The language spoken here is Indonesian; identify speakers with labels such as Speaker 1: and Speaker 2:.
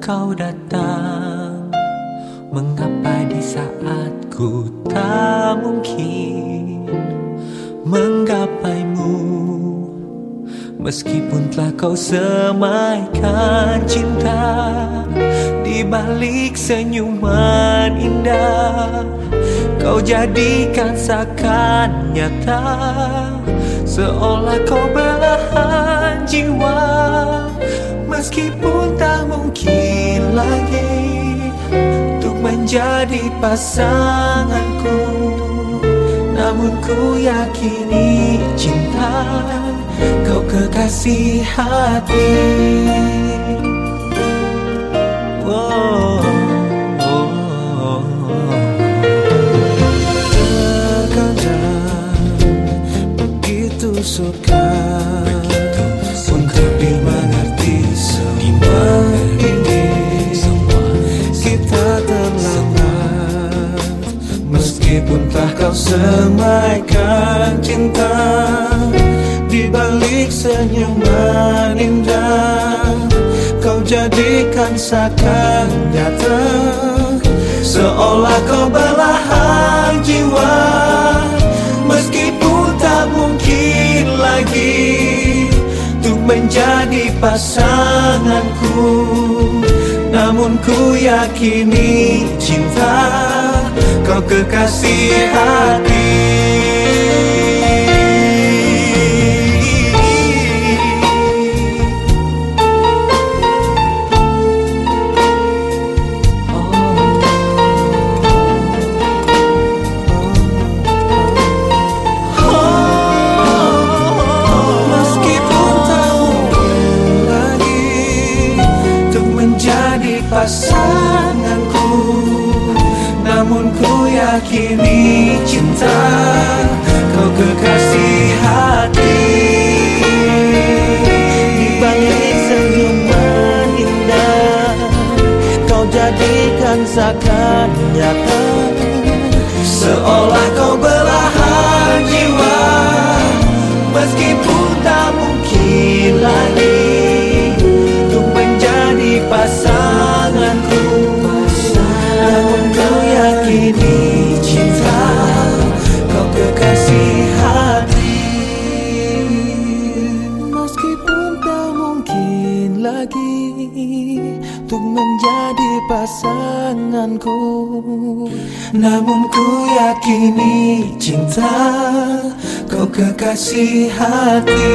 Speaker 1: kau datang. Mengapa di saat ku tak mungkin Menggapaimu? Meskipun telah kau semaikan cinta Di balik senyuman indah Kau jadikan seakan nyata. Seolah kau belahan jiwa Meskipun mungkin lagi Untuk menjadi pasanganku Namun ku yakini cinta Kau kekasih hati.
Speaker 2: Terkadang begitu sukar kau semaikan cinta Di balik senyuman indah. Kau jadikan seakan nyata Seolah kau belahan jiwa Meskipun tak mungkin lagi Untuk menjadi pasanganku. Namun ku yakini cinta Kau kekasih hati. Lagi Untuk menjadi ku yakini cinta Kau kekasih hati. Di balik senyuman indah Kau jadikan seakan nyata. Seolah lagi Untuk menjadi pasanganku. Namun ku yakini cinta Kau kekasih hati